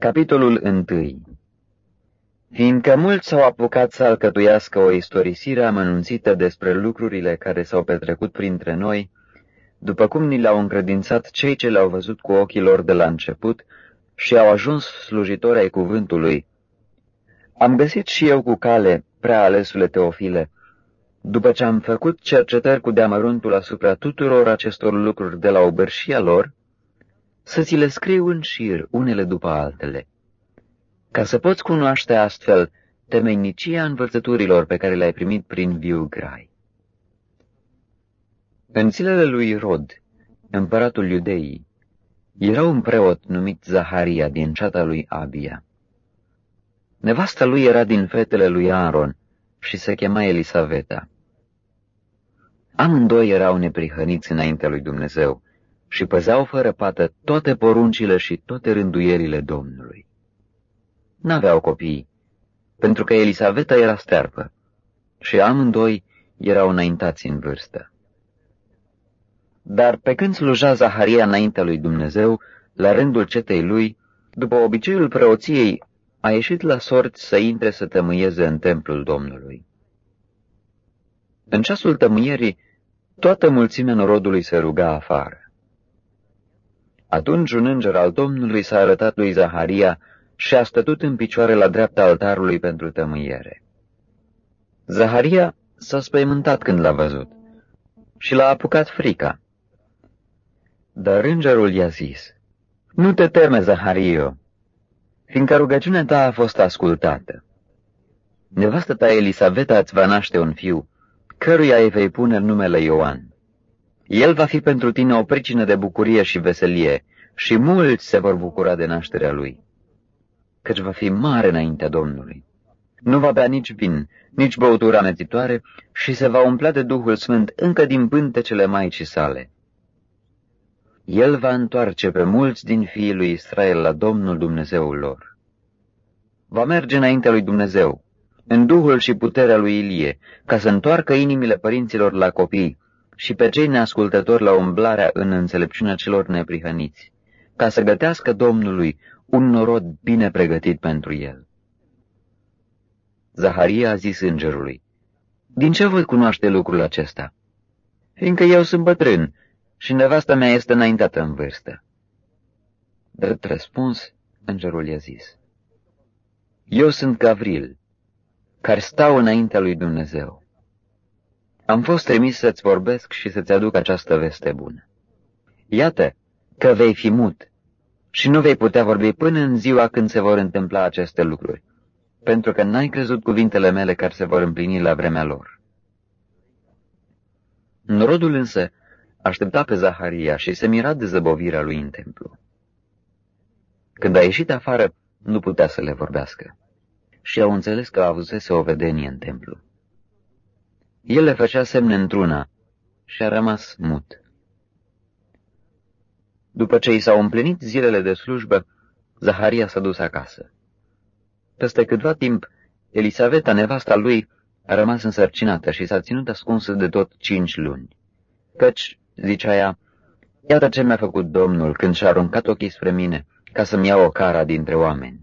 Capitolul 1 Fiindcă mulți s-au apucat să alcătuiască o istorisire amănunțită despre lucrurile care s-au petrecut printre noi, după cum ni le-au încredințat cei ce le-au văzut cu ochii lor de la început și au ajuns slujitori ai cuvântului, am găsit și eu cu cale, prea alesule Teofile, după ce am făcut cercetări cu deamăruntul asupra tuturor acestor lucruri de la obărșia lor, să ți le scriu în șir, unele după altele, ca să poți cunoaște astfel temeinicia învățăturilor pe care le-ai primit prin viu grai. În zilele lui Rod, împăratul iudeii, era un preot numit Zaharia din ceata lui Abia. Nevasta lui era din fetele lui Aaron și se chema Elisaveta. Amândoi erau neprihăniți înaintea lui Dumnezeu și păzeau fără pată toate poruncile și toate rânduierile Domnului. N-aveau copii, pentru că Elisaveta era stearpă și amândoi erau înaintați în vârstă. Dar pe când sluja Zaharia înaintea lui Dumnezeu, la rândul cetei lui, după obiceiul preoției, a ieșit la sorți să intre să tămâieze în templul Domnului. În ceasul tămâierii, toată mulțimea norodului se ruga afară. Atunci un înger al Domnului s-a arătat lui Zaharia și a stătut în picioare la dreapta altarului pentru tămâiere. Zaharia s-a spăimântat când l-a văzut și l-a apucat frica. Dar îngerul i-a zis, Nu te teme, Zahario, fiindcă rugăciunea ta a fost ascultată. Nevastă ta Elisaveta îți va naște un fiu, căruia îi vei pune numele Ioan. El va fi pentru tine o pricină de bucurie și veselie, și mulți se vor bucura de nașterea lui, căci va fi mare înaintea Domnului. Nu va bea nici vin, nici băutură amețitoare și se va umplea de Duhul Sfânt încă din pântecele Maicii sale. El va întoarce pe mulți din fiii lui Israel la Domnul Dumnezeul lor. Va merge înaintea lui Dumnezeu, în duhul și puterea lui Ilie, ca să întoarcă inimile părinților la copii și pe cei neascultători la umblarea în înțelepciunea celor neprihăniți, ca să gătească Domnului un norod bine pregătit pentru el. Zaharia a zis îngerului, Din ce voi cunoaște lucrul acesta? Fiindcă eu sunt bătrân și nevasta mea este înaintată în vârstă. Drept răspuns, îngerul i-a zis, Eu sunt Gavril, care stau înaintea lui Dumnezeu. Am fost trimis să-ți vorbesc și să-ți aduc această veste bună. Iată că vei fi mut și nu vei putea vorbi până în ziua când se vor întâmpla aceste lucruri, pentru că n-ai crezut cuvintele mele care se vor împlini la vremea lor. Norodul însă aștepta pe Zaharia și se mira de zăbovirea lui în templu. Când a ieșit afară, nu putea să le vorbească și au înțeles că avusese o vedenie în templu. El le făcea semne într-una și a rămas mut. După ce i s-au împlinit zilele de slujbă, Zaharia s-a dus acasă. Peste câtva timp, Elisaveta, nevasta lui, a rămas însărcinată și s-a ținut ascunsă de tot cinci luni, căci zicea ea, Iată ce mi-a făcut Domnul când și-a aruncat ochii spre mine, ca să-mi iau o cara dintre oameni.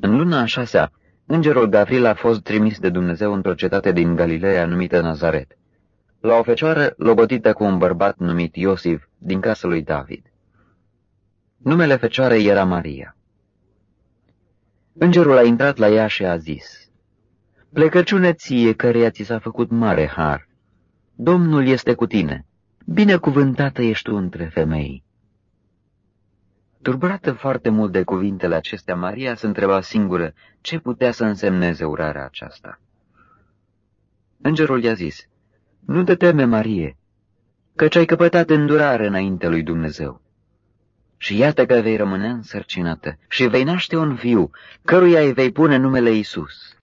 În luna a șasea, îngerul Gavril a fost trimis de Dumnezeu într-o cetate din Galileea numită Nazaret, la o fecioară logotită cu un bărbat numit Iosif din casa lui David. Numele fecioarei era Maria. Îngerul a intrat la ea și a zis, Plecăciune ție, căreia ți s-a făcut mare har, Domnul este cu tine, binecuvântată ești tu între femei. Turburată foarte mult de cuvintele acestea, Maria se întreba singură ce putea să însemneze urarea aceasta. Îngerul i-a zis, Nu te teme, Marie, căci ai căpătat îndurare înainte lui Dumnezeu. Și iată că vei rămâne însărcinată și vei naște un fiu, căruia îi vei pune numele Isus.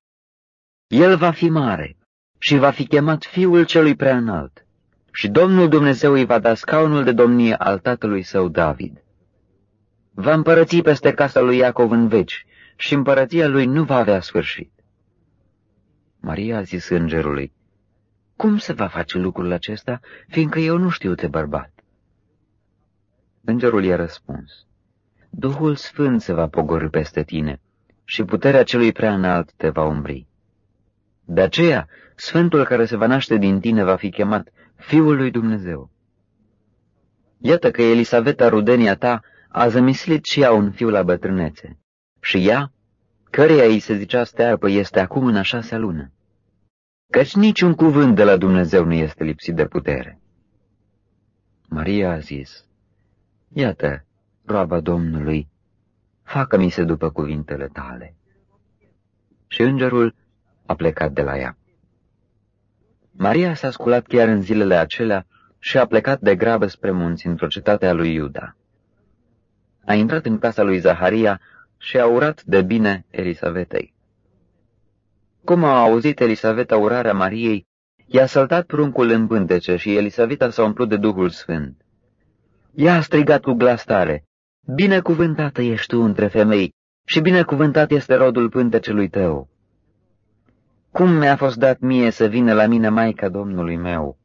El va fi mare și va fi chemat Fiul Celui Prea Înalt. Și Domnul Dumnezeu îi va da scaunul de domnie al tatălui său David. Va împărăți peste casa lui Iacov în veci și împărăția lui nu va avea sfârșit. Maria a zis îngerului, Cum se va face lucrul acesta, fiindcă eu nu știu de bărbat? Îngerul i-a răspuns, Duhul Sfânt se va pogorâ peste tine și puterea celui prea înalt te va umbri. De aceea, Sfântul care se va naște din tine va fi chemat Fiul lui Dumnezeu. Iată că Elisaveta, rudenia ta, a zămislit și ea un fiu la bătrânețe. Și ea, căreia îi se zicea stearpă, este acum în a șasea lună. Căci niciun cuvânt de la Dumnezeu nu este lipsit de putere. Maria a zis, Iată, roaba Domnului, facă-mi se după cuvintele tale. Și îngerul a plecat de la ea. Maria s-a sculat chiar în zilele acelea și a plecat de grabă spre munți într-o cetate a lui Iuda. A intrat în casa lui Zaharia și a urat de bine Elisavetei. Cum a auzit Elisaveta urarea Mariei, i-a săltat pruncul în pântece și Elisaveta s-a umplut de Duhul Sfânt. Ea a strigat cu glas tare, Binecuvântată ești tu între femei și binecuvântat este rodul pântecelui tău. Cum mi-a fost dat mie să vină la mine Maica Domnului meu?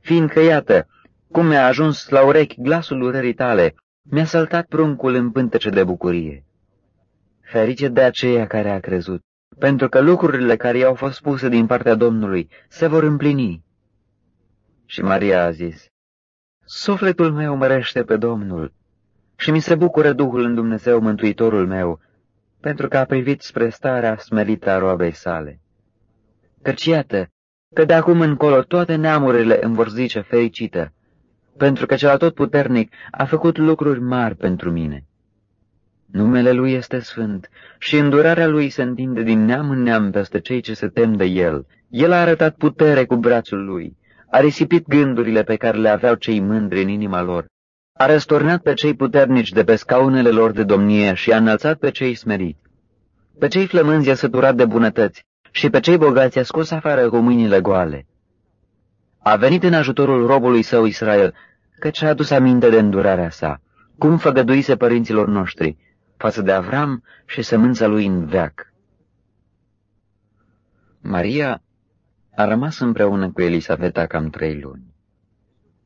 Fiindcă, iată, cum mi-a ajuns la urechi glasul urării tale, mi-a saltat pruncul în pântece de bucurie. Ferice de aceea care a crezut, pentru că lucrurile care i-au fost spuse din partea Domnului se vor împlini. Și Maria a zis, Sufletul meu mărește pe Domnul și mi se bucură Duhul în Dumnezeu Mântuitorul meu, pentru că a privit spre starea smerită a roabei sale. Căci iată, că de acum încolo toate neamurile îmi vor zice fericită, pentru că cel puternic a făcut lucruri mari pentru mine. Numele Lui este sfânt și îndurarea Lui se întinde din neam în neam peste cei ce se tem de El. El a arătat putere cu brațul Lui, a risipit gândurile pe care le aveau cei mândri în inima lor, a răsturnat pe cei puternici de pe scaunele lor de domnie și a înălțat pe cei smeriți. Pe cei flămânzi a săturat de bunătăți și pe cei bogați a scos afară cu mâinile goale. A venit în ajutorul robului său Israel, căci a adus aminte de îndurarea sa, cum făgăduise părinților noștri, față de Avram și sămânța lui în veac. Maria a rămas împreună cu Elisaveta cam trei luni.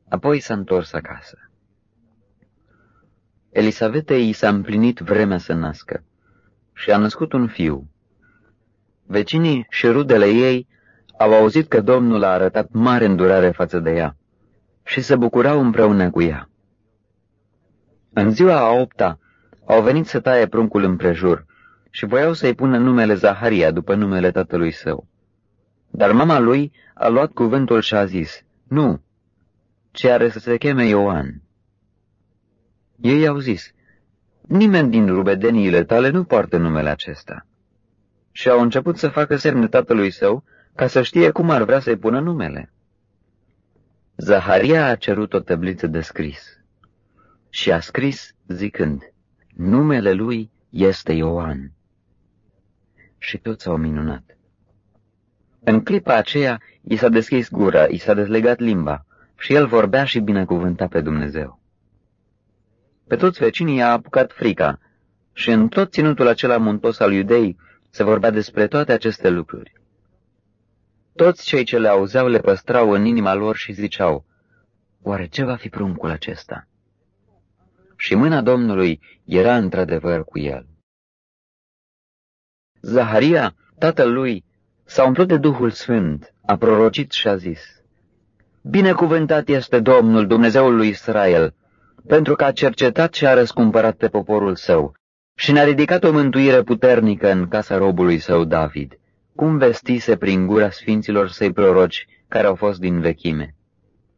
Apoi s-a întors acasă. Elisavetei i s-a împlinit vremea să nască și a născut un fiu. Vecinii și rudele ei au auzit că Domnul a arătat mare îndurare față de ea și se bucurau împreună cu ea. În ziua a opta au venit să taie pruncul împrejur și voiau să-i pună numele Zaharia după numele tatălui său. Dar mama lui a luat cuvântul și a zis, Nu, ci are să se cheme Ioan. Ei au zis, nimeni din rubedeniile tale nu poartă numele acesta. Și au început să facă semne tatălui său ca să știe cum ar vrea să-i pună numele. Zaharia a cerut o tăbliță de scris și a scris zicând, numele lui este Ioan. Și toți s-au minunat. În clipa aceea, i s-a deschis gura, i s-a dezlegat limba și el vorbea și binecuvânta pe Dumnezeu. Pe toți vecinii a apucat frica și în tot ținutul acela muntos al iudei se vorbea despre toate aceste lucruri. Toți cei ce le auzeau le păstrau în inima lor și ziceau, Oare ce va fi pruncul acesta? Și mâna Domnului era într-adevăr cu el. Zaharia, tatăl lui, s-a umplut de Duhul Sfânt, a prorocit și a zis, Binecuvântat este Domnul, Dumnezeul lui Israel, pentru că a cercetat și a răscumpărat pe poporul său și ne-a ridicat o mântuire puternică în casa robului său David, cum vestise prin gura sfinților săi proroci care au fost din vechime.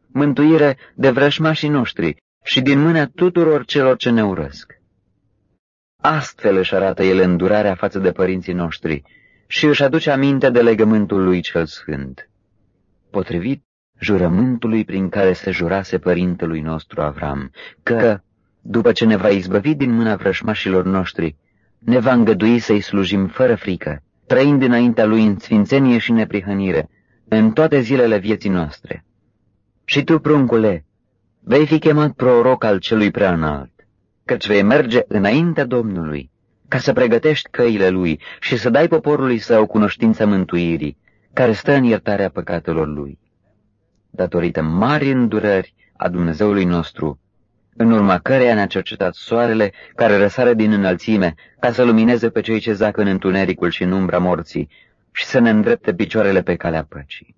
Mântuire de vrășmașii noștri și din mâna tuturor celor ce ne urăsc. Astfel își arată el îndurarea față de părinții noștri și își aduce aminte de legământul lui cel sfânt. Potrivit jurământului prin care se jurase părintelui nostru Avram, că, după ce ne va izbăvi din mâna vrășmașilor noștri, ne va îngădui să-i slujim fără frică, trăind înaintea lui în sfințenie și neprihănire, în toate zilele vieții noastre. Și tu, pruncule, vei fi chemat proroc al celui prea înalt, căci vei merge înaintea Domnului, ca să pregătești căile lui și să dai poporului său cunoștința mântuirii, care stă în iertarea păcatelor lui datorită mari îndurări a Dumnezeului nostru, în urma căreia ne-a cercetat soarele care răsare din înălțime, ca să lumineze pe cei ce zac în întunericul și în umbra morții și să ne îndrepte picioarele pe calea păcii.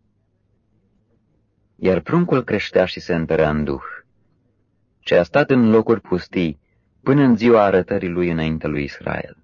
Iar pruncul creștea și se întărea în duh, ce a stat în locuri pustii până în ziua arătării lui înainte lui Israel.